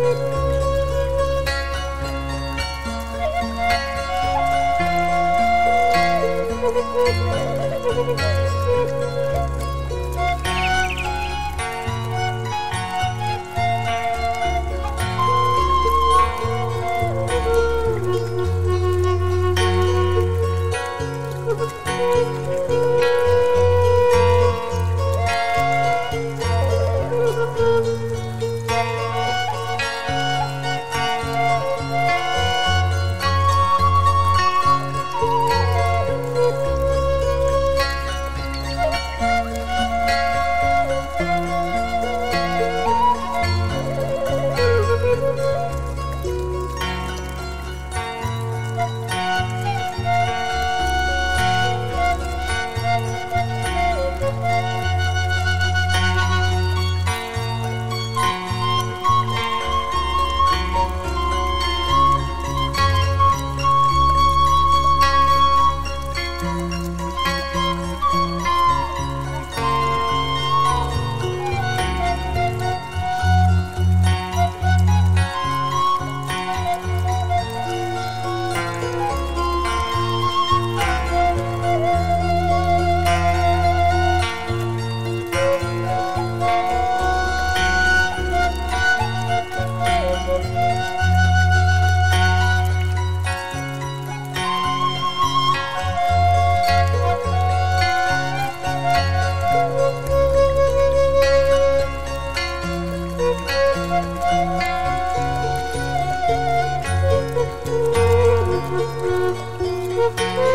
Thank you. Música